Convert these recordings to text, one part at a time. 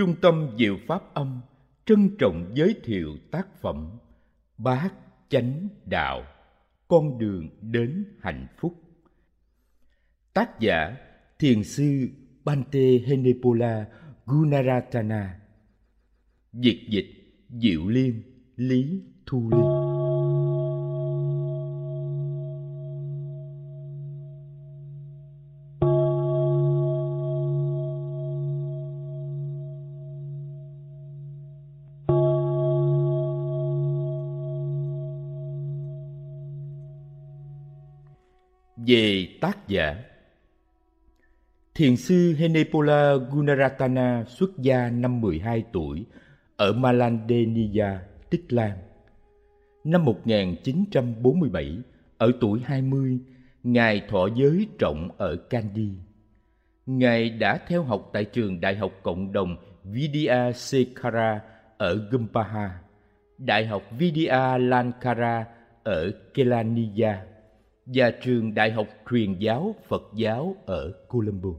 Trung tâm Diệu Pháp Âm trân trọng giới thiệu tác phẩm Bát Chánh Đạo, Con đường đến hạnh phúc. Tác giả Thiền sư Bante Henepola Gunaratana. Dịch dịch Diệu Liên Lý Thu Linh giả Thiền sư Henepola Gunaratana xuất gia năm 12 tuổi ở Malandeniya, Tích Lan. Năm 1947, ở tuổi 20, Ngài thọ giới trọng ở Kandy. Ngài đã theo học tại trường Đại học Cộng đồng Vidya Sekara ở Gumpaha, Đại học Vidya Lankara ở Kelaniya và trường Đại học Truyền giáo Phật giáo ở Colombo.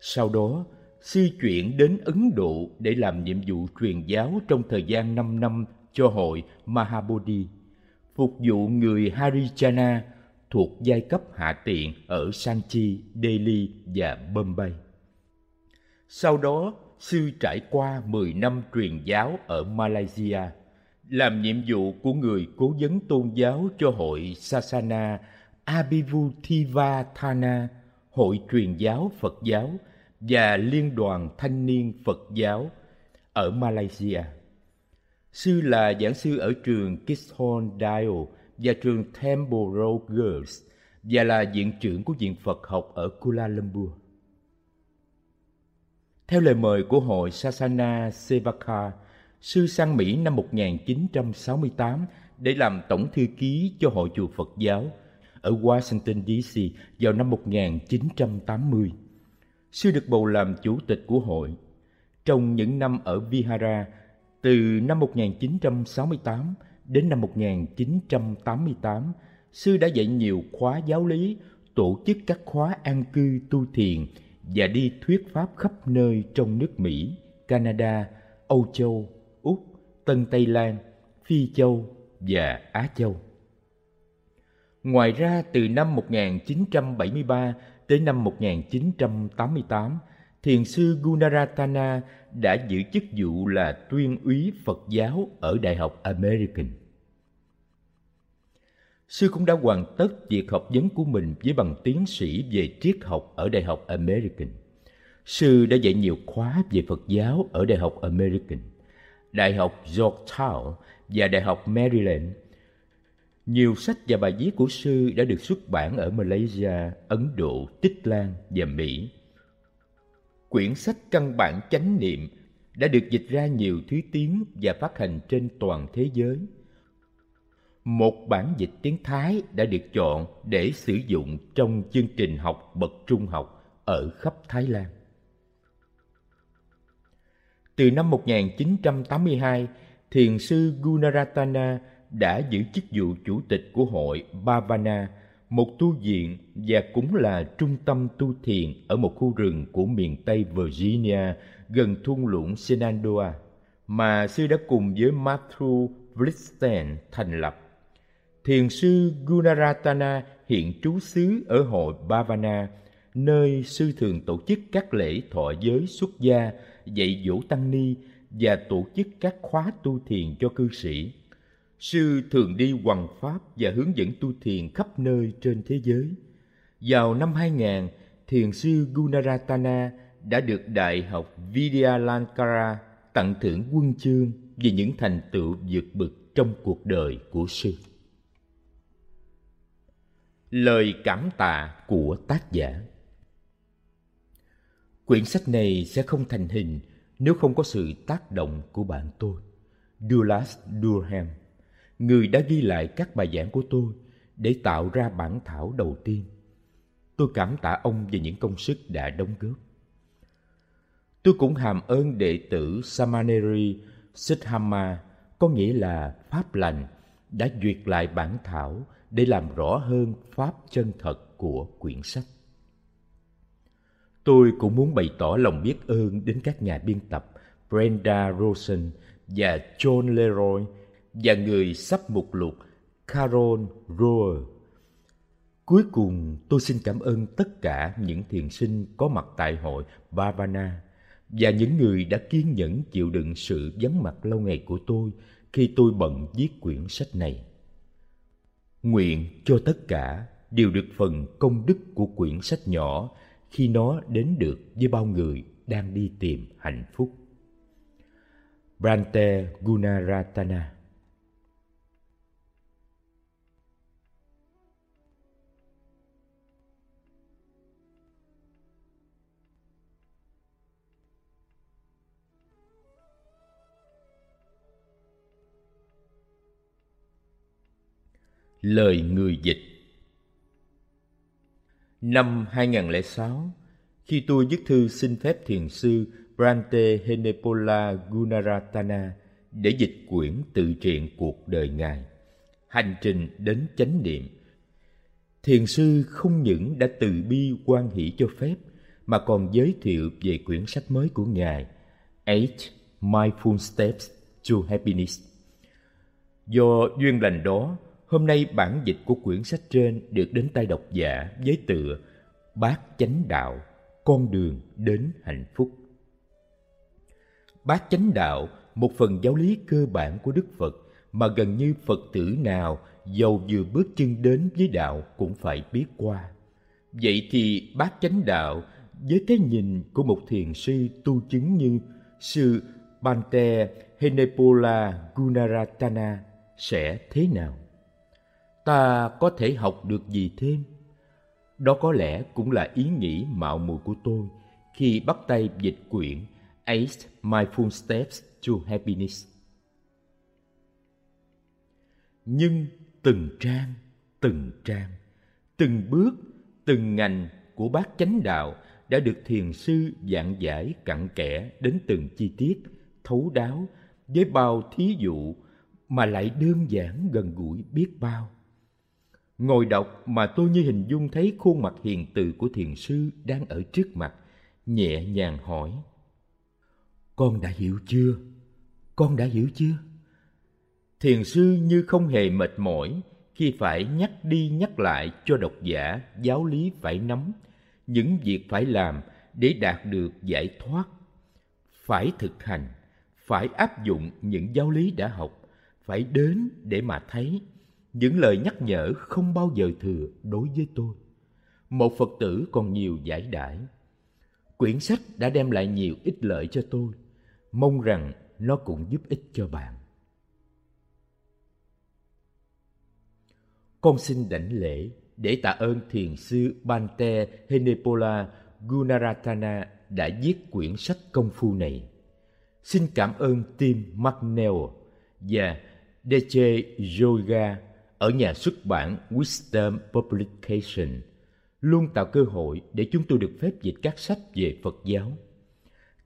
Sau đó, sư chuyển đến Ấn Độ để làm nhiệm vụ truyền giáo trong thời gian 5 năm cho hội Mahabodhi, phục vụ người Harijana thuộc giai cấp hạ tiện ở Sanchi, Delhi và Bombay. Sau đó, sư trải qua 10 năm truyền giáo ở Malaysia – làm nhiệm vụ của người cố vấn tôn giáo cho hội Sasana Abhivuthivathana, hội truyền giáo Phật giáo và Liên đoàn Thanh niên Phật giáo ở Malaysia. Sư là giảng sư ở trường Kishon Dial và trường Temple Road Girls và là viện trưởng của Viện Phật học ở Kuala Lumpur. Theo lời mời của hội Sasana Sevaka, sư sang Mỹ năm 1968 để làm tổng thư ký cho Hội chùa Phật giáo ở Washington DC vào năm 1980. Sư được bầu làm chủ tịch của hội. Trong những năm ở Vihara, từ năm 1968 đến năm 1988, sư đã dạy nhiều khóa giáo lý, tổ chức các khóa an cư tu thiền và đi thuyết pháp khắp nơi trong nước Mỹ, Canada, Âu Châu, Tân Tây Lan, Phi Châu và Á Châu. Ngoài ra, từ năm 1973 tới năm 1988, Thiền sư Gunaratana đã giữ chức vụ là tuyên úy Phật giáo ở Đại học American. Sư cũng đã hoàn tất việc học vấn của mình với bằng tiến sĩ về triết học ở Đại học American. Sư đã dạy nhiều khóa về Phật giáo ở Đại học American. Đại học Georgetown và Đại học Maryland. Nhiều sách và bài viết của sư đã được xuất bản ở Malaysia, Ấn Độ, Tích Lan và Mỹ. Quyển sách căn bản chánh niệm đã được dịch ra nhiều thứ tiếng và phát hành trên toàn thế giới. Một bản dịch tiếng Thái đã được chọn để sử dụng trong chương trình học bậc trung học ở khắp Thái Lan. Từ năm 1982, Thiền sư Gunaratana đã giữ chức vụ chủ tịch của hội Bhavana, một tu viện và cũng là trung tâm tu thiền ở một khu rừng của miền Tây Virginia gần thung lũng Shenandoah mà sư đã cùng với Matthew Blixten thành lập. Thiền sư Gunaratana hiện trú xứ ở hội Bhavana, nơi sư thường tổ chức các lễ thọ giới xuất gia dạy dỗ tăng ni và tổ chức các khóa tu thiền cho cư sĩ. Sư thường đi hoằng pháp và hướng dẫn tu thiền khắp nơi trên thế giới. Vào năm 2000, thiền sư Gunaratana đã được Đại học Vidyalankara tặng thưởng quân chương vì những thành tựu vượt bực trong cuộc đời của sư. Lời cảm tạ của tác giả Quyển sách này sẽ không thành hình nếu không có sự tác động của bạn tôi, Douglas Durham, người đã ghi lại các bài giảng của tôi để tạo ra bản thảo đầu tiên. Tôi cảm tạ ông về những công sức đã đóng góp. Tôi cũng hàm ơn đệ tử Samaneri Siddhama, có nghĩa là Pháp lành, đã duyệt lại bản thảo để làm rõ hơn Pháp chân thật của quyển sách. Tôi cũng muốn bày tỏ lòng biết ơn đến các nhà biên tập Brenda Rosen và John Leroy và người sắp mục lục Carol Roer. Cuối cùng, tôi xin cảm ơn tất cả những thiền sinh có mặt tại hội Bhavana và những người đã kiên nhẫn chịu đựng sự vắng mặt lâu ngày của tôi khi tôi bận viết quyển sách này. Nguyện cho tất cả đều được phần công đức của quyển sách nhỏ khi nó đến được với bao người đang đi tìm hạnh phúc. Brante Gunaratana Lời người dịch Năm 2006, khi tôi viết thư xin phép thiền sư Brante Henepola Gunaratana để dịch quyển tự truyện cuộc đời Ngài, Hành trình đến chánh niệm. Thiền sư không những đã từ bi quan hỷ cho phép, mà còn giới thiệu về quyển sách mới của Ngài, Eight Mindful Steps to Happiness. Do duyên lành đó, Hôm nay bản dịch của quyển sách trên được đến tay độc giả với tựa Bát Chánh Đạo, con đường đến hạnh phúc. Bát Chánh Đạo, một phần giáo lý cơ bản của Đức Phật mà gần như Phật tử nào dầu vừa bước chân đến với đạo cũng phải biết qua. Vậy thì Bát Chánh Đạo với cái nhìn của một thiền sư tu chứng như sư Bante Henepola Gunaratana sẽ thế nào? Ta có thể học được gì thêm đó có lẽ cũng là ý nghĩ mạo muội của tôi khi bắt tay dịch quyển Eight Mindful Steps to Happiness. Nhưng từng trang, từng trang, từng bước, từng ngành của bát chánh đạo đã được thiền sư giảng giải cặn kẽ đến từng chi tiết, thấu đáo với bao thí dụ mà lại đơn giản gần gũi biết bao. Ngồi đọc mà tôi như hình dung thấy khuôn mặt hiền từ của thiền sư đang ở trước mặt, nhẹ nhàng hỏi. Con đã hiểu chưa? Con đã hiểu chưa? Thiền sư như không hề mệt mỏi khi phải nhắc đi nhắc lại cho độc giả giáo lý phải nắm, những việc phải làm để đạt được giải thoát. Phải thực hành, phải áp dụng những giáo lý đã học, phải đến để mà thấy những lời nhắc nhở không bao giờ thừa đối với tôi. Một phật tử còn nhiều giải đãi. Quyển sách đã đem lại nhiều ích lợi cho tôi. Mong rằng nó cũng giúp ích cho bạn. Con xin đảnh lễ để tạ ơn thiền sư Bante Henepola Gunaratana đã viết quyển sách công phu này. Xin cảm ơn Tim McNeil và Deche Yoga ở nhà xuất bản Wisdom Publication luôn tạo cơ hội để chúng tôi được phép dịch các sách về Phật giáo.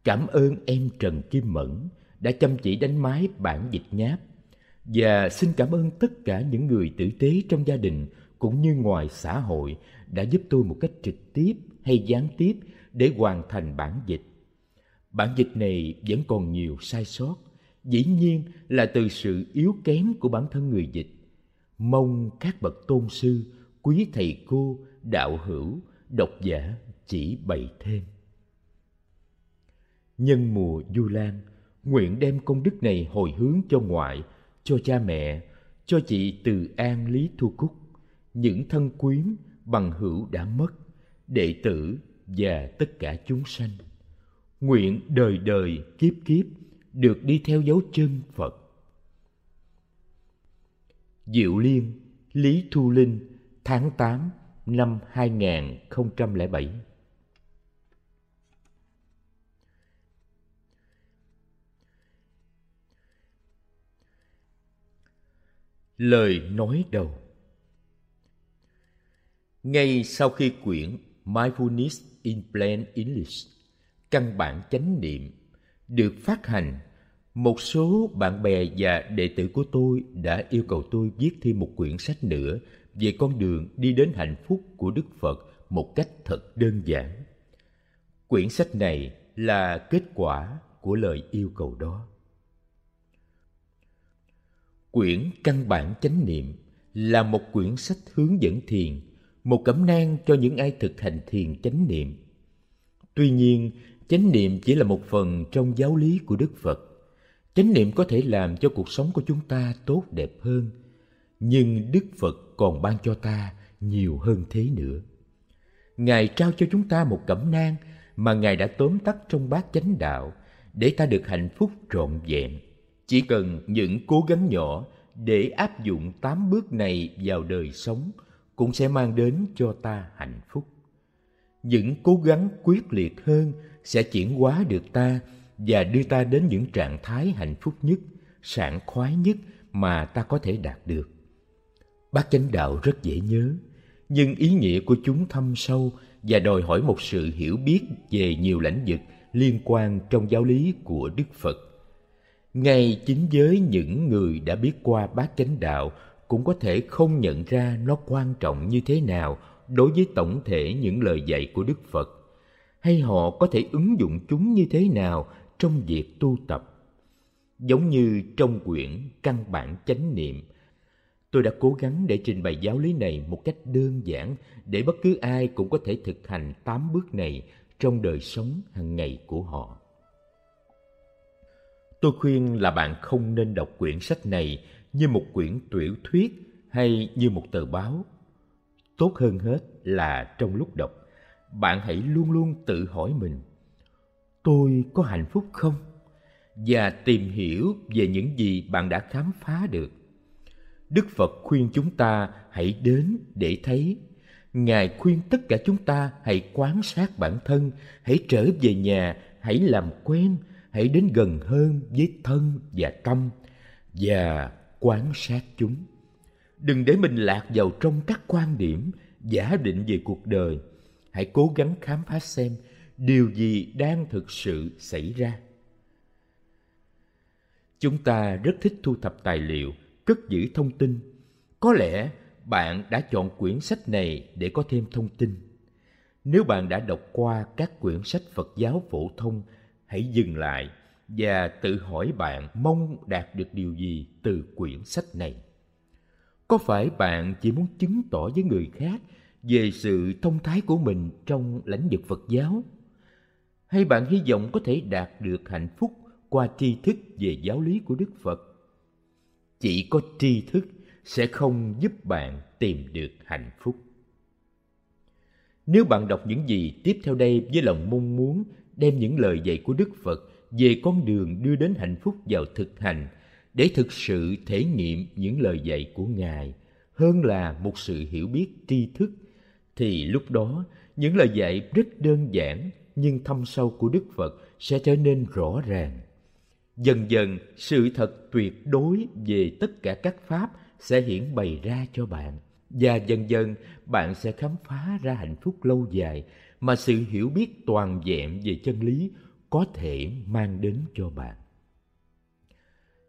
Cảm ơn em Trần Kim Mẫn đã chăm chỉ đánh máy bản dịch nháp và xin cảm ơn tất cả những người tử tế trong gia đình cũng như ngoài xã hội đã giúp tôi một cách trực tiếp hay gián tiếp để hoàn thành bản dịch. Bản dịch này vẫn còn nhiều sai sót, dĩ nhiên là từ sự yếu kém của bản thân người dịch mong các bậc tôn sư, quý thầy cô, đạo hữu, độc giả chỉ bày thêm. Nhân mùa du lan, nguyện đem công đức này hồi hướng cho ngoại, cho cha mẹ, cho chị từ an lý thu cúc, những thân quyến bằng hữu đã mất, đệ tử và tất cả chúng sanh. Nguyện đời đời kiếp kiếp được đi theo dấu chân phật. Diệu Liên, Lý Thu Linh, tháng 8 năm 2007. Lời nói đầu Ngay sau khi quyển Mindfulness in Plain English, căn bản chánh niệm, được phát hành một số bạn bè và đệ tử của tôi đã yêu cầu tôi viết thêm một quyển sách nữa về con đường đi đến hạnh phúc của Đức Phật một cách thật đơn giản. quyển sách này là kết quả của lời yêu cầu đó. Quyển căn bản chánh niệm là một quyển sách hướng dẫn thiền, một cẩm nang cho những ai thực hành thiền chánh niệm. Tuy nhiên, chánh niệm chỉ là một phần trong giáo lý của đức phật chánh niệm có thể làm cho cuộc sống của chúng ta tốt đẹp hơn, nhưng đức phật còn ban cho ta nhiều hơn thế nữa. Ngài trao cho chúng ta một cẩm nang mà ngài đã tóm tắt trong bát chánh đạo để ta được hạnh phúc trọn vẹn. Chỉ cần những cố gắng nhỏ để áp dụng tám bước này vào đời sống cũng sẽ mang đến cho ta hạnh phúc. Những cố gắng quyết liệt hơn sẽ chuyển hóa được ta và đưa ta đến những trạng thái hạnh phúc nhất, sảng khoái nhất mà ta có thể đạt được. Bát chánh đạo rất dễ nhớ, nhưng ý nghĩa của chúng thâm sâu và đòi hỏi một sự hiểu biết về nhiều lĩnh vực liên quan trong giáo lý của đức phật. Ngay chính với những người đã biết qua bát chánh đạo cũng có thể không nhận ra nó quan trọng như thế nào đối với tổng thể những lời dạy của đức phật. Hay họ có thể ứng dụng chúng như thế nào trong việc tu tập. Giống như trong quyển căn bản chánh niệm, tôi đã cố gắng để trình bày giáo lý này một cách đơn giản để bất cứ ai cũng có thể thực hành tám bước này trong đời sống hàng ngày của họ. Tôi khuyên là bạn không nên đọc quyển sách này như một quyển tiểu thuyết hay như một tờ báo. Tốt hơn hết là trong lúc đọc, bạn hãy luôn luôn tự hỏi mình tôi có hạnh phúc không? Và tìm hiểu về những gì bạn đã khám phá được. Đức phật khuyên chúng ta hãy đến để thấy. Ngài khuyên tất cả chúng ta hãy quan sát bản thân, hãy trở về nhà, hãy làm quen, hãy đến gần hơn với thân và tâm và quan sát chúng. Đừng để mình lạc vào trong các quan điểm, giả định về cuộc đời. Hãy cố gắng khám phá xem điều gì đang thực sự xảy ra? Chúng ta rất thích thu thập tài liệu, cất giữ thông tin. Có lẽ bạn đã chọn quyển sách này để có thêm thông tin. Nếu bạn đã đọc qua các quyển sách phật giáo phổ thông, hãy dừng lại và tự hỏi bạn mong đạt được điều gì từ quyển sách này. Có phải bạn chỉ muốn chứng tỏ với người khác về sự thông thái của mình trong lãnh vực phật giáo? Hay bạn hy vọng có thể đạt được hạnh phúc qua tri thức về giáo lý của đức phật? Chỉ có tri thức sẽ không giúp bạn tìm được hạnh phúc. Nếu bạn đọc những gì tiếp theo đây với lòng mong muốn đem những lời dạy của đức phật về con đường đưa đến hạnh phúc vào thực hành để thực sự thể nghiệm những lời dạy của ngài hơn là một sự hiểu biết tri thức, thì lúc đó những lời dạy rất đơn giản nhưng thâm sâu của đức phật sẽ trở nên rõ ràng. Dần dần, sự thật tuyệt đối về tất cả các pháp sẽ hiển bày ra cho bạn, và dần dần, bạn sẽ khám phá ra hạnh phúc lâu dài mà sự hiểu biết toàn vẹn về chân lý có thể mang đến cho bạn.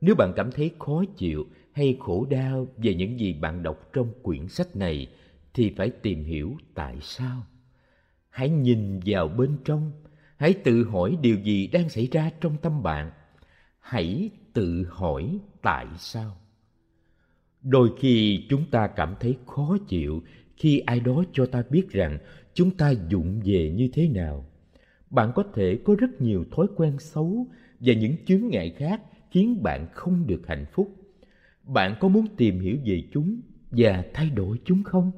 Nếu bạn cảm thấy khó chịu hay khổ đau về những gì bạn đọc trong quyển sách này, thì phải tìm hiểu tại sao hãy nhìn vào bên trong. Hãy tự hỏi điều gì đang xảy ra trong tâm bạn. Hãy tự hỏi tại sao. Đôi khi chúng ta cảm thấy khó chịu khi ai đó cho ta biết rằng chúng ta dụng về như thế nào. Bạn có thể có rất nhiều thói quen xấu và những chướng ngại khác khiến bạn không được hạnh phúc. Bạn có muốn tìm hiểu về chúng và thay đổi chúng không?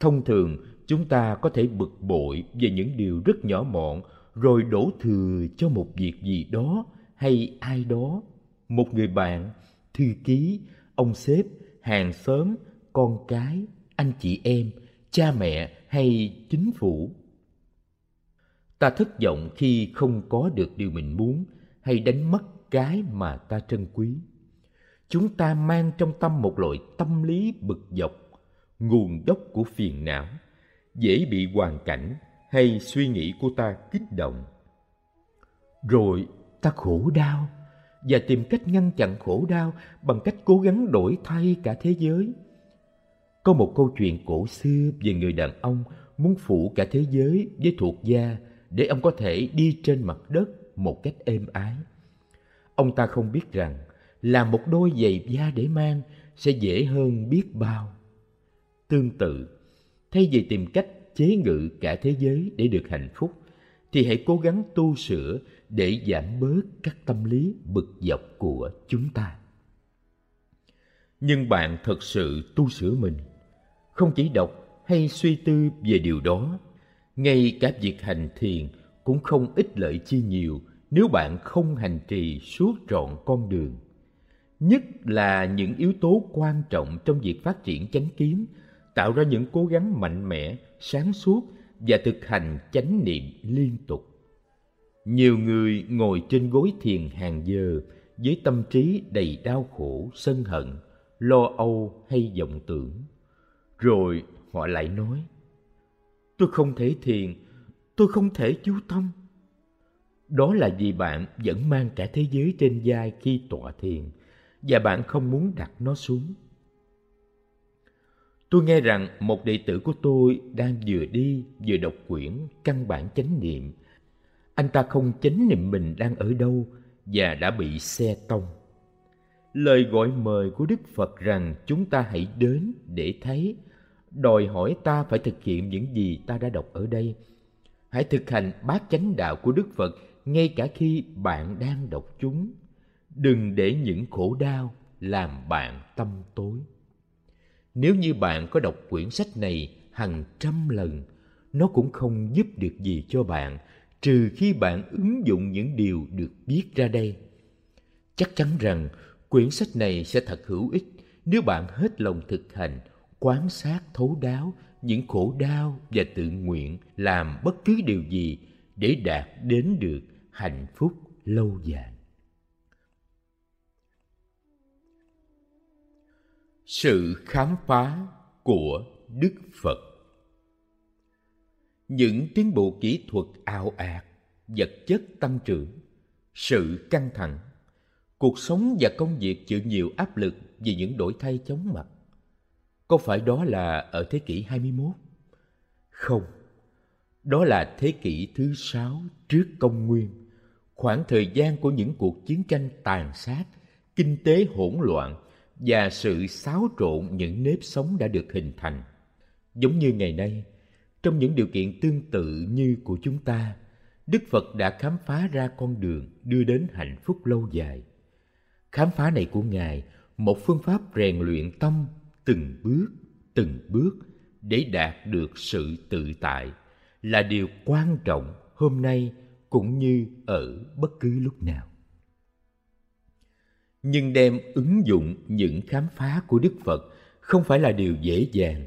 Thông thường chúng ta có thể bực bội về những điều rất nhỏ mọn, rồi đổ thừa cho một việc gì đó hay ai đó. Một người bạn, thư ký, ông sếp, hàng xóm, con cái, anh chị em, cha mẹ hay chính phủ. Ta thất vọng khi không có được điều mình muốn hay đánh mất cái mà ta trân quý. Chúng ta mang trong tâm một loại tâm lý bực dọc, nguồn gốc của phiền não dễ bị hoàn cảnh hay suy nghĩ của ta kích động rồi ta khổ đau và tìm cách ngăn chặn khổ đau bằng cách cố gắng đổi thay cả thế giới có một câu chuyện cổ xưa về người đàn ông muốn phủ cả thế giới với thuộc gia để ông có thể đi trên mặt đất một cách êm ái. Ông ta không biết rằng làm một đôi giày da để mang sẽ dễ hơn biết bao. Tương tự, thay vì tìm cách chế ngự cả thế giới để được hạnh phúc, thì hãy cố gắng tu sửa để giảm bớt các tâm lý bực dọc của chúng ta. Nhưng bạn thật sự tu sửa mình, không chỉ đọc hay suy tư về điều đó, ngay cả việc hành thiền cũng không ích lợi chi nhiều nếu bạn không hành trì suốt trọn con đường. Nhất là những yếu tố quan trọng trong việc phát triển chánh kiến, tạo ra những cố gắng mạnh mẽ, sáng suốt và thực hành chánh niệm liên tục. Nhiều người ngồi trên gối thiền hàng giờ với tâm trí đầy đau khổ, sân hận, lo âu hay vọng tưởng. Rồi họ lại nói, tôi không thể thiền, tôi không thể chú tâm. Đó là vì bạn vẫn mang cả thế giới trên vai khi tọa thiền và bạn không muốn đặt nó xuống. Tôi nghe rằng một đệ tử của tôi đang vừa đi vừa đọc quyển Căn bản chánh niệm. Anh ta không chánh niệm mình đang ở đâu và đã bị xe tông. Lời gọi mời của Đức Phật rằng chúng ta hãy đến để thấy, đòi hỏi ta phải thực hiện những gì ta đã đọc ở đây. Hãy thực hành bát chánh đạo của Đức Phật ngay cả khi bạn đang đọc chúng. Đừng để những khổ đau làm bạn tâm tối. Nếu như bạn có đọc quyển sách này hàng trăm lần, nó cũng không giúp được gì cho bạn trừ khi bạn ứng dụng những điều được viết ra đây. Chắc chắn rằng quyển sách này sẽ thật hữu ích nếu bạn hết lòng thực hành, quan sát thấu đáo những khổ đau và tự nguyện làm bất cứ điều gì để đạt đến được hạnh phúc lâu dài. Sự khám phá của Đức Phật Những tiến bộ kỹ thuật ảo ạt, vật chất tăng trưởng, sự căng thẳng, cuộc sống và công việc chịu nhiều áp lực vì những đổi thay chóng mặt. Có phải đó là ở thế kỷ 21? Không, đó là thế kỷ thứ sáu trước công nguyên, khoảng thời gian của những cuộc chiến tranh tàn sát, kinh tế hỗn loạn và sự xáo trộn những nếp sống đã được hình thành. Giống như ngày nay, trong những điều kiện tương tự như của chúng ta, Đức Phật đã khám phá ra con đường đưa đến hạnh phúc lâu dài. Khám phá này của Ngài, một phương pháp rèn luyện tâm từng bước, từng bước để đạt được sự tự tại là điều quan trọng hôm nay cũng như ở bất cứ lúc nào nhưng đem ứng dụng những khám phá của đức phật không phải là điều dễ dàng.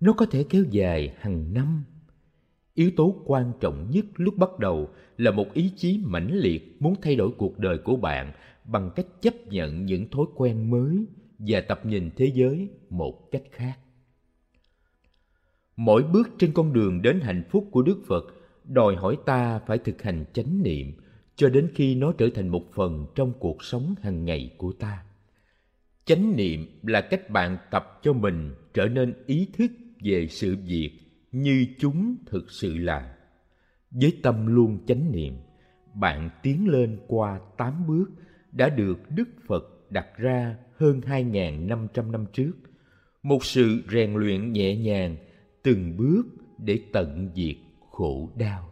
Nó có thể kéo dài hàng năm. Yếu tố quan trọng nhất lúc bắt đầu là một ý chí mãnh liệt muốn thay đổi cuộc đời của bạn bằng cách chấp nhận những thói quen mới và tập nhìn thế giới một cách khác. Mỗi bước trên con đường đến hạnh phúc của đức phật đòi hỏi ta phải thực hành chánh niệm cho đến khi nó trở thành một phần trong cuộc sống hàng ngày của ta chánh niệm là cách bạn tập cho mình trở nên ý thức về sự việc như chúng thực sự là với tâm luôn chánh niệm bạn tiến lên qua tám bước đã được Đức Phật đặt ra hơn 2.500 năm trước. Một sự rèn luyện nhẹ nhàng, từng bước để tận diệt khổ đau.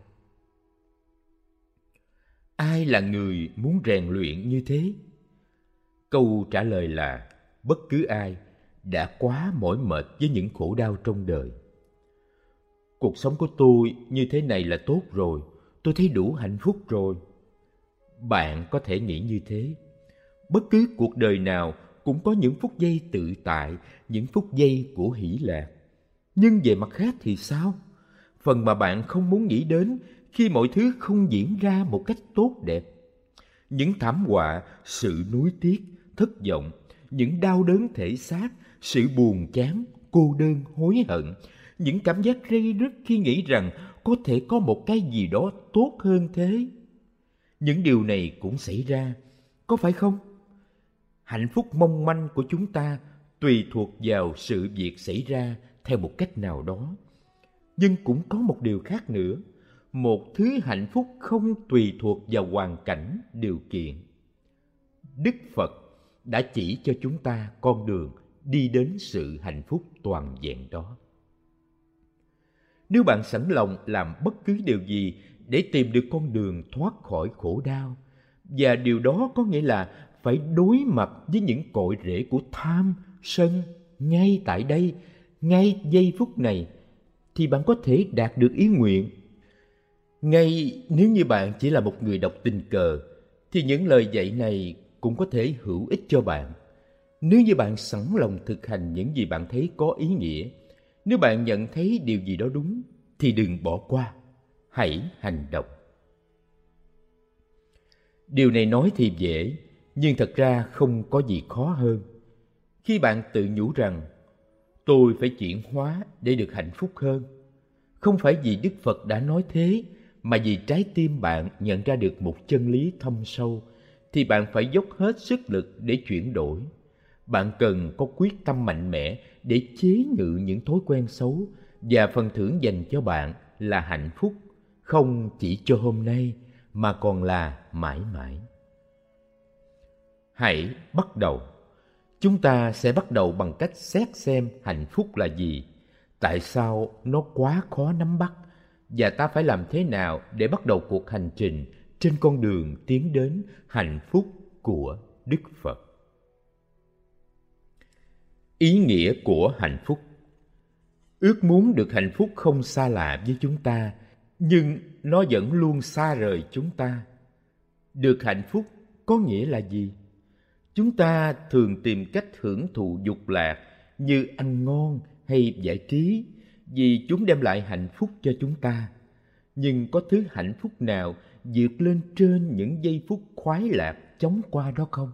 Ai là người muốn rèn luyện như thế? Câu trả lời là bất cứ ai đã quá mỏi mệt với những khổ đau trong đời. Cuộc sống của tôi như thế này là tốt rồi, tôi thấy đủ hạnh phúc rồi. Bạn có thể nghĩ như thế. Bất cứ cuộc đời nào cũng có những phút giây tự tại, những phút giây của hỷ lạc. Nhưng về mặt khác thì sao? Phần mà bạn không muốn nghĩ đến khi mọi thứ không diễn ra một cách tốt đẹp. Những thảm họa, sự nuối tiếc, thất vọng, những đau đớn thể xác, sự buồn chán, cô đơn, hối hận, những cảm giác rây rứt khi nghĩ rằng có thể có một cái gì đó tốt hơn thế. Những điều này cũng xảy ra, có phải không? Hạnh phúc mong manh của chúng ta tùy thuộc vào sự việc xảy ra theo một cách nào đó nhưng cũng có một điều khác nữa một thứ hạnh phúc không tùy thuộc vào hoàn cảnh, điều kiện. Đức phật đã chỉ cho chúng ta con đường đi đến sự hạnh phúc toàn vẹn đó. Nếu bạn sẵn lòng làm bất cứ điều gì để tìm được con đường thoát khỏi khổ đau, và điều đó có nghĩa là phải đối mặt với những cội rễ của tham, sân ngay tại đây, ngay giây phút này, thì bạn có thể đạt được ý nguyện ngay nếu như bạn chỉ là một người đọc tình cờ, thì những lời dạy này cũng có thể hữu ích cho bạn. Nếu như bạn sẵn lòng thực hành những gì bạn thấy có ý nghĩa, nếu bạn nhận thấy điều gì đó đúng, thì đừng bỏ qua. Hãy hành động. Điều này nói thì dễ, nhưng thật ra không có gì khó hơn. Khi bạn tự nhủ rằng, tôi phải chuyển hóa để được hạnh phúc hơn. Không phải vì đức phật đã nói thế mà vì trái tim bạn nhận ra được một chân lý thâm sâu, thì bạn phải dốc hết sức lực để chuyển đổi. Bạn cần có quyết tâm mạnh mẽ để chế ngự những thói quen xấu và phần thưởng dành cho bạn là hạnh phúc, không chỉ cho hôm nay mà còn là mãi mãi. Hãy bắt đầu. Chúng ta sẽ bắt đầu bằng cách xét xem hạnh phúc là gì. Tại sao nó quá khó nắm bắt? Và ta phải làm thế nào để bắt đầu cuộc hành trình trên con đường tiến đến hạnh phúc của đức phật? Ý nghĩa của hạnh phúc. Ước muốn được hạnh phúc không xa lạ với chúng ta, nhưng nó vẫn luôn xa rời chúng ta. Được hạnh phúc có nghĩa là gì? Chúng ta thường tìm cách hưởng thụ dục lạc như ăn ngon hay giải trí vì chúng đem lại hạnh phúc cho chúng ta. Nhưng có thứ hạnh phúc nào vượt lên trên những giây phút khoái lạc chóng qua đó không?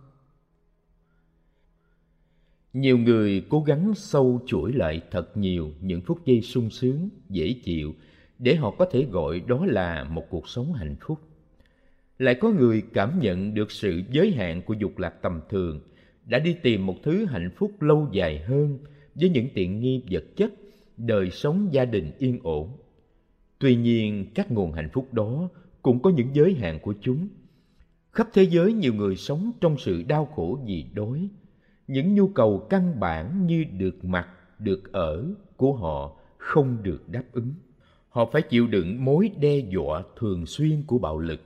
Nhiều người cố gắng sâu chuỗi lại thật nhiều những phút giây sung sướng, dễ chịu để họ có thể gọi đó là một cuộc sống hạnh phúc. Lại có người cảm nhận được sự giới hạn của dục lạc tầm thường, đã đi tìm một thứ hạnh phúc lâu dài hơn với những tiện nghi vật chất đời sống gia đình yên ổn. Tuy nhiên, các nguồn hạnh phúc đó cũng có những giới hạn của chúng. Khắp thế giới nhiều người sống trong sự đau khổ vì đói. Những nhu cầu căn bản như được mặc, được ở của họ không được đáp ứng. Họ phải chịu đựng mối đe dọa thường xuyên của bạo lực.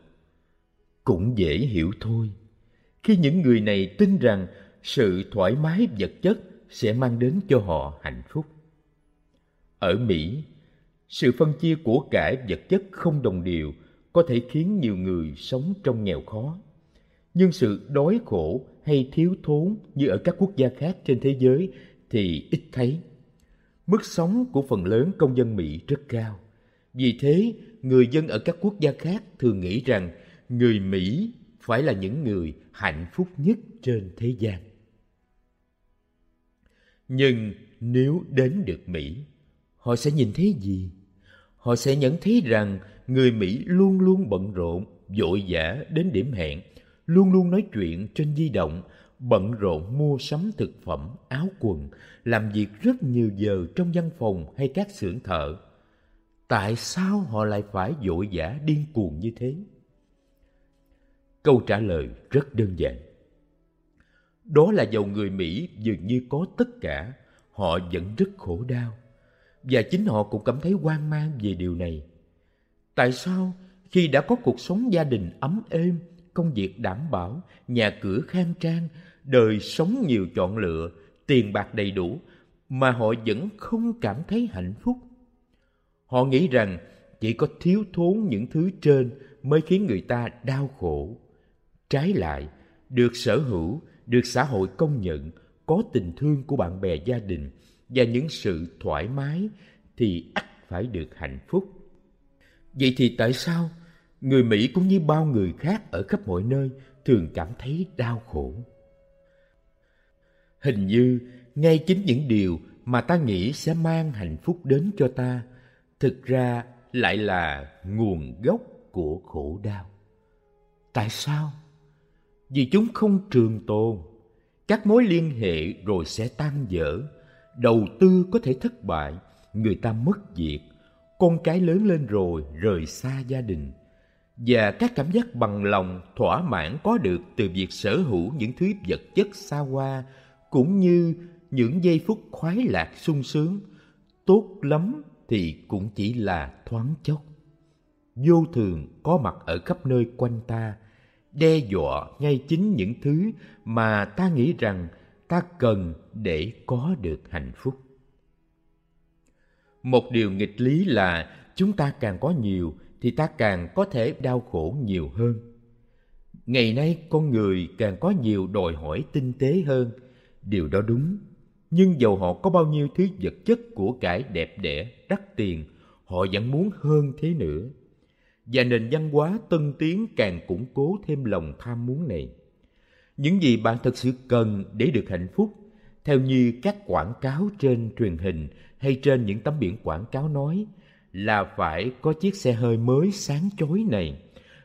Cũng dễ hiểu thôi. Khi những người này tin rằng sự thoải mái vật chất sẽ mang đến cho họ hạnh phúc ở mỹ, sự phân chia của cải vật chất không đồng đều có thể khiến nhiều người sống trong nghèo khó. Nhưng sự đói khổ hay thiếu thốn như ở các quốc gia khác trên thế giới thì ít thấy. Mức sống của phần lớn công dân mỹ rất cao. Vì thế, người dân ở các quốc gia khác thường nghĩ rằng người mỹ phải là những người hạnh phúc nhất trên thế gian. Nhưng nếu đến được mỹ họ sẽ nhìn thấy gì? Họ sẽ nhận thấy rằng người mỹ luôn luôn bận rộn vội vã đến điểm hẹn, luôn luôn nói chuyện trên di động, bận rộn mua sắm thực phẩm, áo quần, làm việc rất nhiều giờ trong văn phòng hay các xưởng thợ. Tại sao họ lại phải vội vã điên cuồng như thế? Câu trả lời rất đơn giản. Đó là dầu người mỹ dường như có tất cả, họ vẫn rất khổ đau và chính họ cũng cảm thấy hoang mang về điều này. Tại sao khi đã có cuộc sống gia đình ấm êm, công việc đảm bảo, nhà cửa khang trang, đời sống nhiều chọn lựa, tiền bạc đầy đủ, mà họ vẫn không cảm thấy hạnh phúc? Họ nghĩ rằng chỉ có thiếu thốn những thứ trên mới khiến người ta đau khổ. Trái lại, được sở hữu, được xã hội công nhận, có tình thương của bạn bè gia đình và những sự thoải mái thì ắt phải được hạnh phúc. Vậy thì tại sao người mỹ cũng như bao người khác ở khắp mọi nơi thường cảm thấy đau khổ? Hình như ngay chính những điều mà ta nghĩ sẽ mang hạnh phúc đến cho ta thực ra lại là nguồn gốc của khổ đau. Tại sao? Vì chúng không trường tồn, các mối liên hệ rồi sẽ tan vỡ đầu tư có thể thất bại, người ta mất việc, con cái lớn lên rồi rời xa gia đình. Và các cảm giác bằng lòng, thỏa mãn có được từ việc sở hữu những thứ vật chất xa hoa, cũng như những giây phút khoái lạc sung sướng. Tốt lắm thì cũng chỉ là thoáng chốc. Vô thường có mặt ở khắp nơi quanh ta, đe dọa ngay chính những thứ mà ta nghĩ rằng ta cần để có được hạnh phúc. Một điều nghịch lý là chúng ta càng có nhiều thì ta càng có thể đau khổ nhiều hơn. Ngày nay con người càng có nhiều đòi hỏi tinh tế hơn. Điều đó đúng, nhưng dầu họ có bao nhiêu thứ vật chất của cải đẹp đẽ, đắt tiền, họ vẫn muốn hơn thế nữa. Và nền văn hóa tân tiến càng củng cố thêm lòng tham muốn này. Những gì bạn thật sự cần để được hạnh phúc theo như các quảng cáo trên truyền hình hay trên những tấm biển quảng cáo nói, là phải có chiếc xe hơi mới sáng chói này,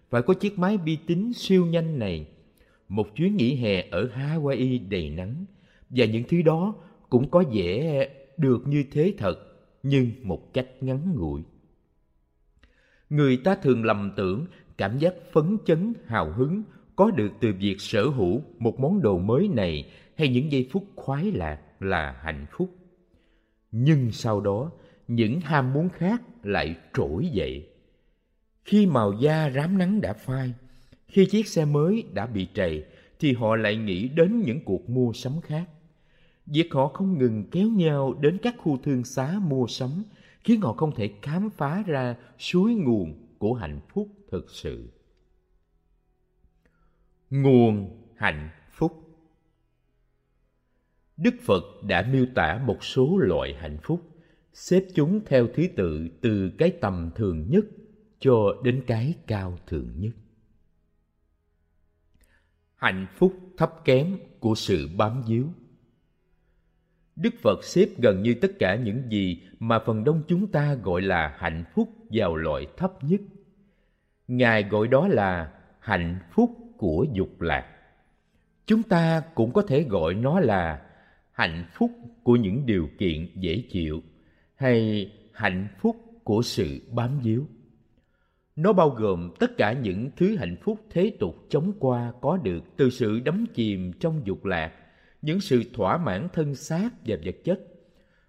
phải có chiếc máy vi tính siêu nhanh này, một chuyến nghỉ hè ở hawaii đầy nắng, và những thứ đó cũng có vẻ được như thế thật, nhưng một cách ngắn ngủi. Người ta thường lầm tưởng cảm giác phấn chấn, hào hứng có được từ việc sở hữu một món đồ mới này hay những giây phút khoái lạc là hạnh phúc. Nhưng sau đó, những ham muốn khác lại trỗi dậy. Khi màu da rám nắng đã phai, khi chiếc xe mới đã bị trầy, thì họ lại nghĩ đến những cuộc mua sắm khác. Việc họ không ngừng kéo nhau đến các khu thương xá mua sắm khiến họ không thể khám phá ra suối nguồn của hạnh phúc thực sự. Nguồn hạnh đức phật đã miêu tả một số loại hạnh phúc, xếp chúng theo thứ tự từ cái tầm thường nhất cho đến cái cao thượng nhất. Hạnh phúc thấp kém của sự bám víu. Đức phật xếp gần như tất cả những gì mà phần đông chúng ta gọi là hạnh phúc vào loại thấp nhất. Ngài gọi đó là hạnh phúc của dục lạc. Chúng ta cũng có thể gọi nó là hạnh phúc của những điều kiện dễ chịu hay hạnh phúc của sự bám víu. Nó bao gồm tất cả những thứ hạnh phúc thế tục chống qua có được từ sự đắm chìm trong dục lạc, những sự thỏa mãn thân xác và vật chất.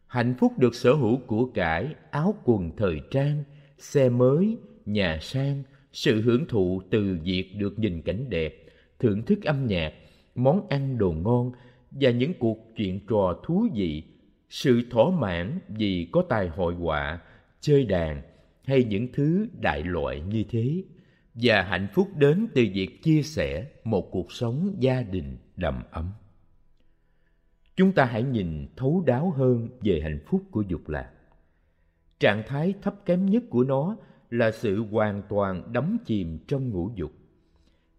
Hạnh phúc được sở hữu của cải áo quần thời trang, xe mới, nhà sang, sự hưởng thụ từ việc được nhìn cảnh đẹp, thưởng thức âm nhạc, món ăn đồ ngon và những cuộc chuyện trò thú vị. Sự thỏa mãn vì có tài hội họa, chơi đàn hay những thứ đại loại như thế. Và hạnh phúc đến từ việc chia sẻ một cuộc sống gia đình đầm ấm. Chúng ta hãy nhìn thấu đáo hơn về hạnh phúc của dục lạc. Trạng thái thấp kém nhất của nó là sự hoàn toàn đắm chìm trong ngũ dục.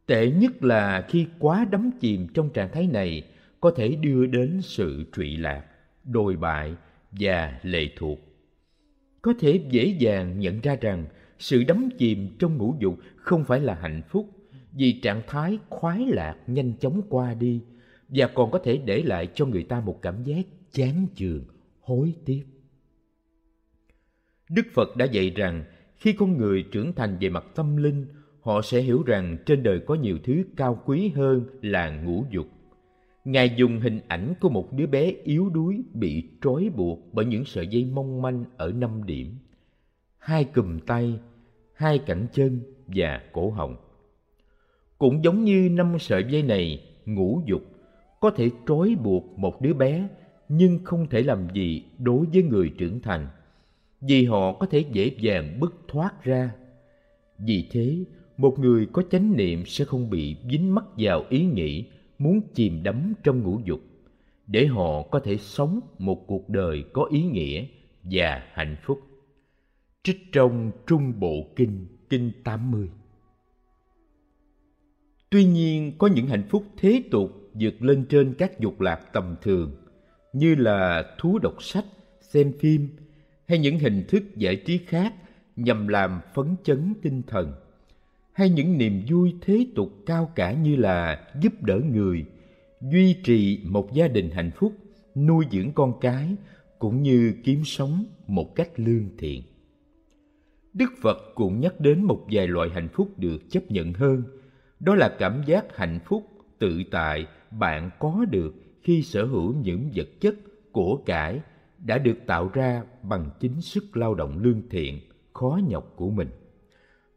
Tệ nhất là khi quá đắm chìm trong trạng thái này có thể đưa đến sự trụy lạc, đồi bại và lệ thuộc. Có thể dễ dàng nhận ra rằng sự đắm chìm trong ngũ dục không phải là hạnh phúc, vì trạng thái khoái lạc nhanh chóng qua đi và còn có thể để lại cho người ta một cảm giác chán chường, hối tiếc. Đức phật đã dạy rằng khi con người trưởng thành về mặt tâm linh, họ sẽ hiểu rằng trên đời có nhiều thứ cao quý hơn là ngũ dục ngài dùng hình ảnh của một đứa bé yếu đuối bị trói buộc bởi những sợi dây mong manh ở năm điểm. Hai cùm tay, hai cẳng chân và cổ họng. Cũng giống như năm sợi dây này, ngũ dục có thể trói buộc một đứa bé nhưng không thể làm gì đối với người trưởng thành, vì họ có thể dễ dàng bứt thoát ra. Vì thế, một người có chánh niệm sẽ không bị dính mắc vào ý nghĩ muốn chìm đắm trong ngũ dục để họ có thể sống một cuộc đời có ý nghĩa và hạnh phúc. Trích trong Trung Bộ Kinh, Kinh 80 Tuy nhiên, có những hạnh phúc thế tục vượt lên trên các dục lạc tầm thường, như là thú đọc sách, xem phim hay những hình thức giải trí khác nhằm làm phấn chấn tinh thần hay những niềm vui thế tục cao cả như là giúp đỡ người duy trì một gia đình hạnh phúc nuôi dưỡng con cái cũng như kiếm sống một cách lương thiện Đức Phật cũng nhắc đến một vài loại hạnh phúc được chấp nhận hơn. Đó là cảm giác hạnh phúc, tự tại bạn có được khi sở hữu những vật chất, của cải đã được tạo ra bằng chính sức lao động lương thiện, khó nhọc của mình.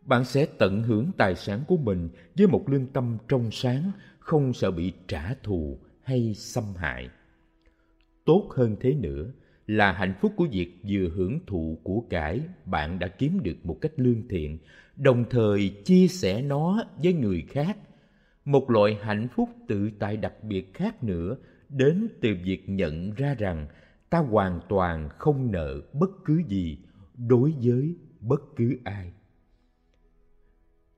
Bạn sẽ tận hưởng tài sản của mình với một lương tâm trong sáng, không sợ bị trả thù hay xâm hại. Tốt hơn thế nữa là hạnh phúc của việc vừa hưởng thụ của cải bạn đã kiếm được một cách lương thiện, đồng thời chia sẻ nó với người khác. Một loại hạnh phúc tự tại đặc biệt khác nữa đến từ việc nhận ra rằng ta hoàn toàn không nợ bất cứ gì đối với bất cứ ai.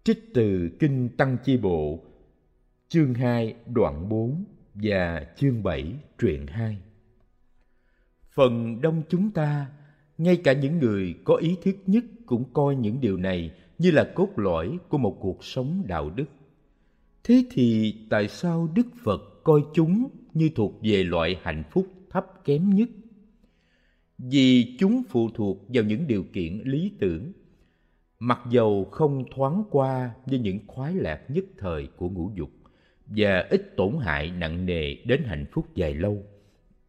Trích từ Kinh Tăng Chi Bộ, chương 2 đoạn 4 và chương 7 truyện 2. Phần đông chúng ta, ngay cả những người có ý thức nhất cũng coi những điều này như là cốt lõi của một cuộc sống đạo đức. Thế thì tại sao Đức Phật coi chúng như thuộc về loại hạnh phúc thấp kém nhất? Vì chúng phụ thuộc vào những điều kiện lý tưởng, mặc dầu không thoáng qua như những khoái lạc nhất thời của ngũ dục và ít tổn hại nặng nề đến hạnh phúc dài lâu,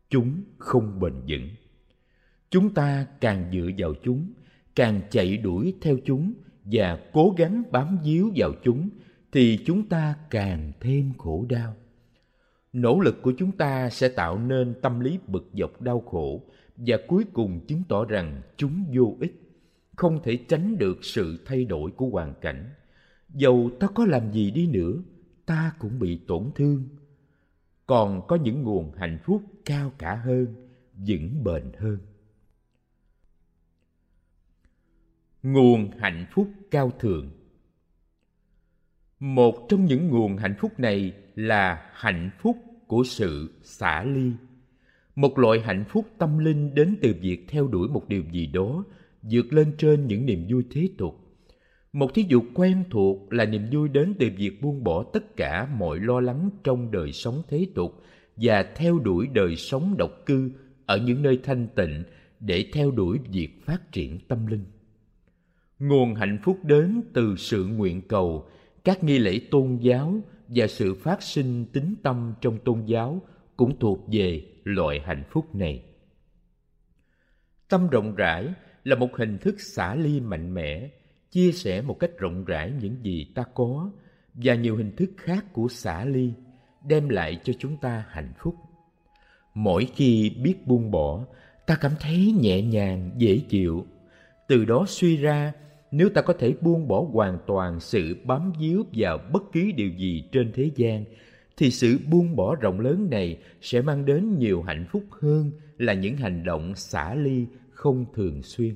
chúng không bền vững. Chúng ta càng dựa vào chúng, càng chạy đuổi theo chúng và cố gắng bám víu vào chúng thì chúng ta càng thêm khổ đau. Nỗ lực của chúng ta sẽ tạo nên tâm lý bực dọc đau khổ và cuối cùng chứng tỏ rằng chúng vô ích không thể tránh được sự thay đổi của hoàn cảnh. Dầu ta có làm gì đi nữa, ta cũng bị tổn thương. Còn có những nguồn hạnh phúc cao cả hơn, vững bền hơn. Nguồn hạnh phúc cao thượng. Một trong những nguồn hạnh phúc này là hạnh phúc của sự xả ly. Một loại hạnh phúc tâm linh đến từ việc theo đuổi một điều gì đó vượt lên trên những niềm vui thế tục một thí dụ quen thuộc là niềm vui đến từ việc buông bỏ tất cả mọi lo lắng trong đời sống thế tục và theo đuổi đời sống độc cư ở những nơi thanh tịnh để theo đuổi việc phát triển tâm linh. Nguồn hạnh phúc đến từ sự nguyện cầu, các nghi lễ tôn giáo và sự phát sinh tính tâm trong tôn giáo cũng thuộc về loại hạnh phúc này. Tâm rộng rãi là một hình thức xả ly mạnh mẽ, chia sẻ một cách rộng rãi những gì ta có và nhiều hình thức khác của xả ly, đem lại cho chúng ta hạnh phúc. Mỗi khi biết buông bỏ, ta cảm thấy nhẹ nhàng, dễ chịu. Từ đó suy ra, nếu ta có thể buông bỏ hoàn toàn sự bám víu vào bất cứ điều gì trên thế gian, thì sự buông bỏ rộng lớn này sẽ mang đến nhiều hạnh phúc hơn là những hành động xả ly không thường xuyên.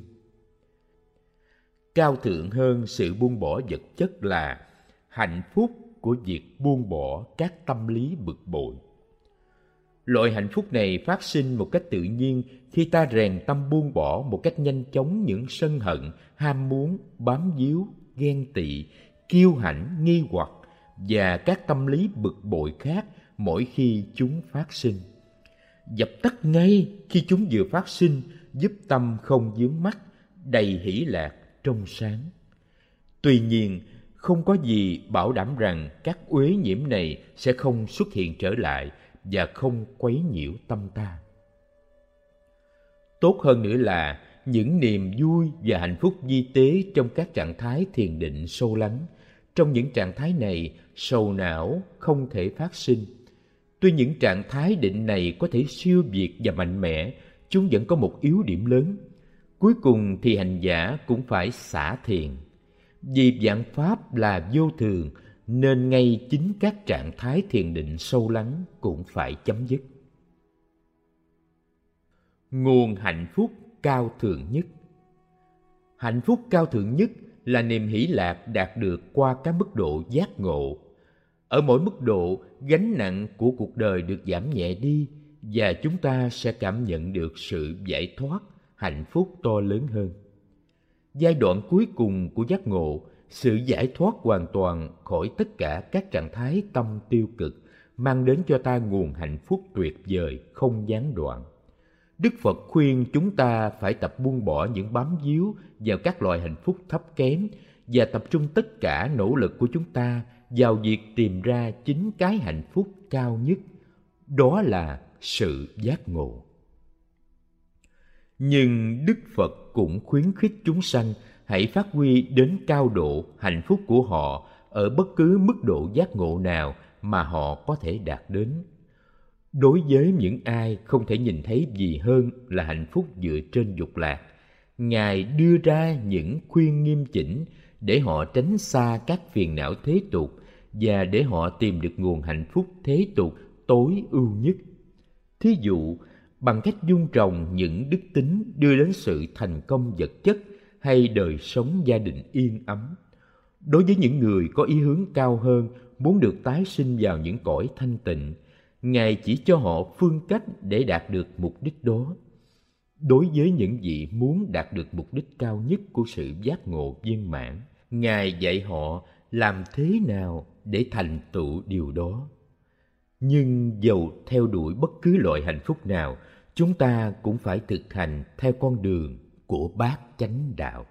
Cao thượng hơn sự buông bỏ vật chất là hạnh phúc của việc buông bỏ các tâm lý bực bội. Loại hạnh phúc này phát sinh một cách tự nhiên khi ta rèn tâm buông bỏ một cách nhanh chóng những sân hận, ham muốn, bám víu, ghen tị, kiêu hãnh, nghi hoặc và các tâm lý bực bội khác mỗi khi chúng phát sinh. Dập tắt ngay khi chúng vừa phát sinh giúp tâm không dướng mắt đầy hỷ lạc trong sáng. Tuy nhiên, không có gì bảo đảm rằng các uế nhiễm này sẽ không xuất hiện trở lại và không quấy nhiễu tâm ta. Tốt hơn nữa là những niềm vui và hạnh phúc di tế trong các trạng thái thiền định sâu lắng. Trong những trạng thái này, sầu não không thể phát sinh. Tuy những trạng thái định này có thể siêu việt và mạnh mẽ, chúng vẫn có một yếu điểm lớn Cuối cùng thì hành giả cũng phải xả thiền. Vì dạng pháp là vô thường nên ngay chính các trạng thái thiền định sâu lắng cũng phải chấm dứt. Nguồn hạnh phúc cao thượng nhất Hạnh phúc cao thượng nhất là niềm hỷ lạc đạt được qua các mức độ giác ngộ. Ở mỗi mức độ, gánh nặng của cuộc đời được giảm nhẹ đi và chúng ta sẽ cảm nhận được sự giải thoát hạnh phúc to lớn hơn. Giai đoạn cuối cùng của giác ngộ, sự giải thoát hoàn toàn khỏi tất cả các trạng thái tâm tiêu cực mang đến cho ta nguồn hạnh phúc tuyệt vời không gián đoạn. Đức Phật khuyên chúng ta phải tập buông bỏ những bám víu vào các loại hạnh phúc thấp kém và tập trung tất cả nỗ lực của chúng ta vào việc tìm ra chính cái hạnh phúc cao nhất, đó là sự giác ngộ. Nhưng Đức Phật cũng khuyến khích chúng sanh hãy phát huy đến cao độ hạnh phúc của họ ở bất cứ mức độ giác ngộ nào mà họ có thể đạt đến đối với những ai không thể nhìn thấy gì hơn là hạnh phúc dựa trên dục lạc, ngài đưa ra những khuyên nghiêm chỉnh để họ tránh xa các phiền não thế tục và để họ tìm được nguồn hạnh phúc thế tục tối ưu nhất thí dụ, bằng cách dung trồng những đức tính đưa đến sự thành công vật chất hay đời sống gia đình yên ấm. Đối với những người có ý hướng cao hơn, muốn được tái sinh vào những cõi thanh tịnh, ngài chỉ cho họ phương cách để đạt được mục đích đó. Đối với những vị muốn đạt được mục đích cao nhất của sự giác ngộ viên mãn, ngài dạy họ làm thế nào để thành tựu điều đó nhưng dầu theo đuổi bất cứ loại hạnh phúc nào, chúng ta cũng phải thực hành theo con đường của bát chánh đạo.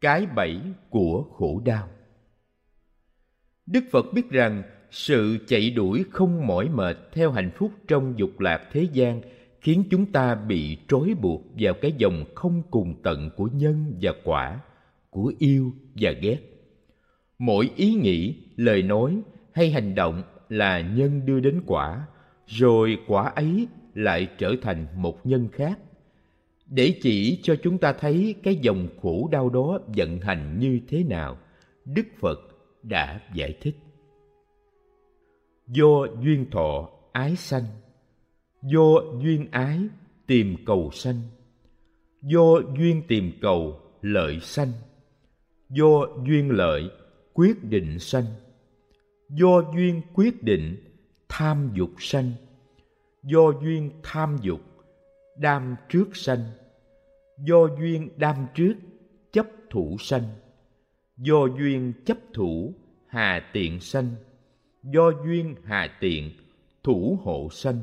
Cái bẫy của khổ đau. Đức phật biết rằng sự chạy đuổi không mỏi mệt theo hạnh phúc trong dục lạc thế gian khiến chúng ta bị trói buộc vào cái dòng không cùng tận của nhân và quả, của yêu và ghét mỗi ý nghĩ, lời nói hay hành động là nhân đưa đến quả, rồi quả ấy lại trở thành một nhân khác. Để chỉ cho chúng ta thấy cái dòng khổ đau đó vận hành như thế nào, đức phật đã giải thích. Do duyên thọ ái sanh, do duyên ái tìm cầu sanh, do duyên tìm cầu lợi sanh, do duyên lợi quyết định sanh. Do duyên quyết định, tham dục sanh. Do duyên tham dục, đam trước sanh. Do duyên đam trước, chấp thủ sanh. Do duyên chấp thủ, hà tiện sanh. Do duyên hà tiện, thủ hộ sanh.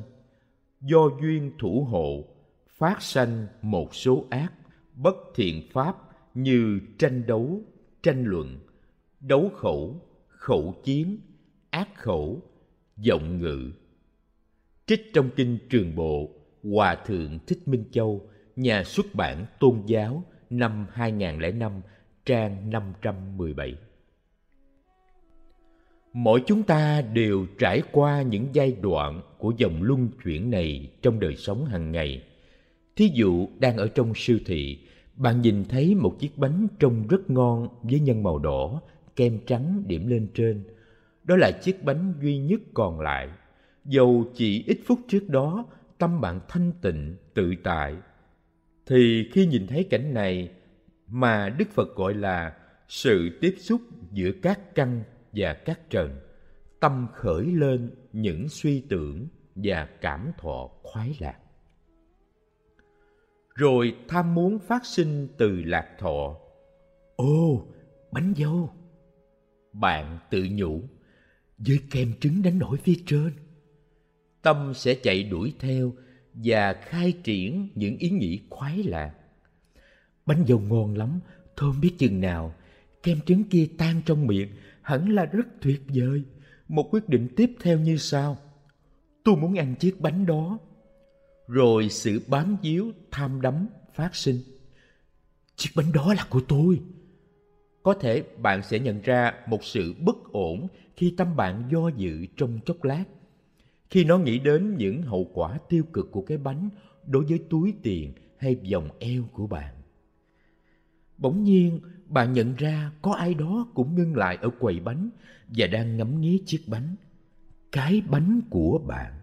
Do duyên thủ hộ, phát sanh một số ác, bất thiện pháp như tranh đấu, tranh luận đấu khẩu khẩu chiến ác khẩu giọng ngữ trích trong kinh trường bộ hòa thượng thích minh châu nhà xuất bản tôn giáo năm 2005 trang 517 Mỗi chúng ta đều trải qua những giai đoạn của dòng luân chuyển này trong đời sống hàng ngày. Thí dụ đang ở trong siêu thị, bạn nhìn thấy một chiếc bánh trông rất ngon với nhân màu đỏ, kem trắng điểm lên trên. Đó là chiếc bánh duy nhất còn lại. Dầu chỉ ít phút trước đó, tâm bạn thanh tịnh, tự tại. Thì khi nhìn thấy cảnh này mà Đức Phật gọi là sự tiếp xúc giữa các căn và các trần, tâm khởi lên những suy tưởng và cảm thọ khoái lạc. Rồi tham muốn phát sinh từ lạc thọ. Ô, bánh dâu! Bạn tự nhủ, với kem trứng đánh nổi phía trên. Tâm sẽ chạy đuổi theo và khai triển những ý nghĩ khoái lạc. Bánh dầu ngon lắm, thơm biết chừng nào. Kem trứng kia tan trong miệng, hẳn là rất tuyệt vời. Một quyết định tiếp theo như sau. Tôi muốn ăn chiếc bánh đó. Rồi sự bám víu, tham đắm, phát sinh. Chiếc bánh đó là của tôi. Có thể bạn sẽ nhận ra một sự bất ổn khi tâm bạn do dự trong chốc lát. Khi nó nghĩ đến những hậu quả tiêu cực của cái bánh đối với túi tiền hay vòng eo của bạn. Bỗng nhiên, bạn nhận ra có ai đó cũng ngưng lại ở quầy bánh và đang ngắm nghía chiếc bánh. Cái bánh của bạn.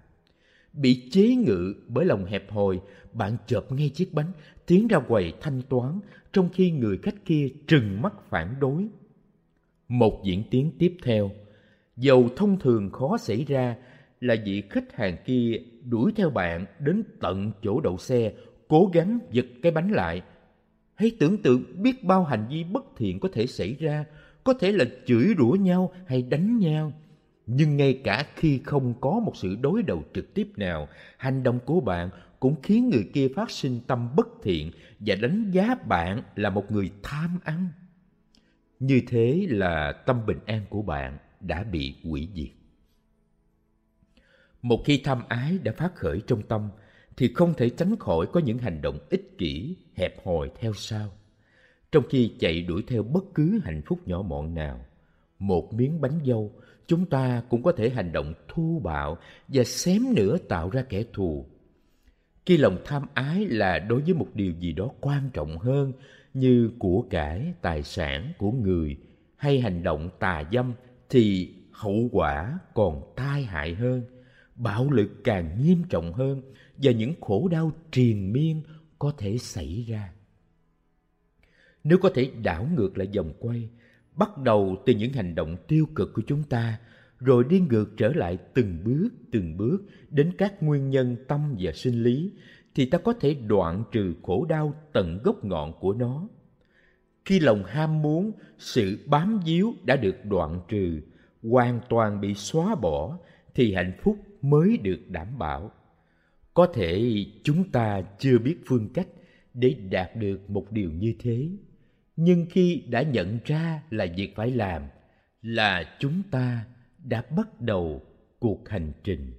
Bị chế ngự bởi lòng hẹp hòi, bạn chộp ngay chiếc bánh, tiến ra quầy thanh toán, trong khi người khách kia trừng mắt phản đối. Một diễn tiến tiếp theo, dầu thông thường khó xảy ra là vị khách hàng kia đuổi theo bạn đến tận chỗ đậu xe, cố gắng giật cái bánh lại – Hãy tưởng tượng biết bao hành vi bất thiện có thể xảy ra, có thể là chửi rủa nhau hay đánh nhau. nhưng ngay cả khi không có một sự đối đầu trực tiếp nào hành động của bạn cũng khiến người kia phát sinh tâm bất thiện và đánh giá bạn là một người tham ăn. Như thế là tâm bình an của bạn đã bị hủy diệt. Một khi tham ái đã phát khởi trong tâm, thì không thể tránh khỏi có những hành động ích kỷ, hẹp hòi theo sau. Trong khi chạy đuổi theo bất cứ hạnh phúc nhỏ mọn nào, một miếng bánh dâu, chúng ta cũng có thể hành động thô bạo và xém nữa tạo ra kẻ thù khi lòng tham ái là đối với một điều gì đó quan trọng hơn như của cải tài sản, của người hay hành động tà dâm thì hậu quả còn tai hại hơn, bạo lực càng nghiêm trọng hơn và những khổ đau triền miên có thể xảy ra. Nếu có thể đảo ngược lại vòng quay, bắt đầu từ những hành động tiêu cực của chúng ta rồi đi ngược trở lại từng bước từng bước đến các nguyên nhân tâm và sinh lý, thì ta có thể đoạn trừ khổ đau tận gốc ngọn của nó. Khi lòng ham muốn, sự bám víu đã được đoạn trừ, hoàn toàn bị xóa bỏ, thì hạnh phúc mới được đảm bảo. Có thể chúng ta chưa biết phương cách để đạt được một điều như thế, nhưng khi đã nhận ra là việc phải làm, là chúng ta đã bắt đầu cuộc hành trình.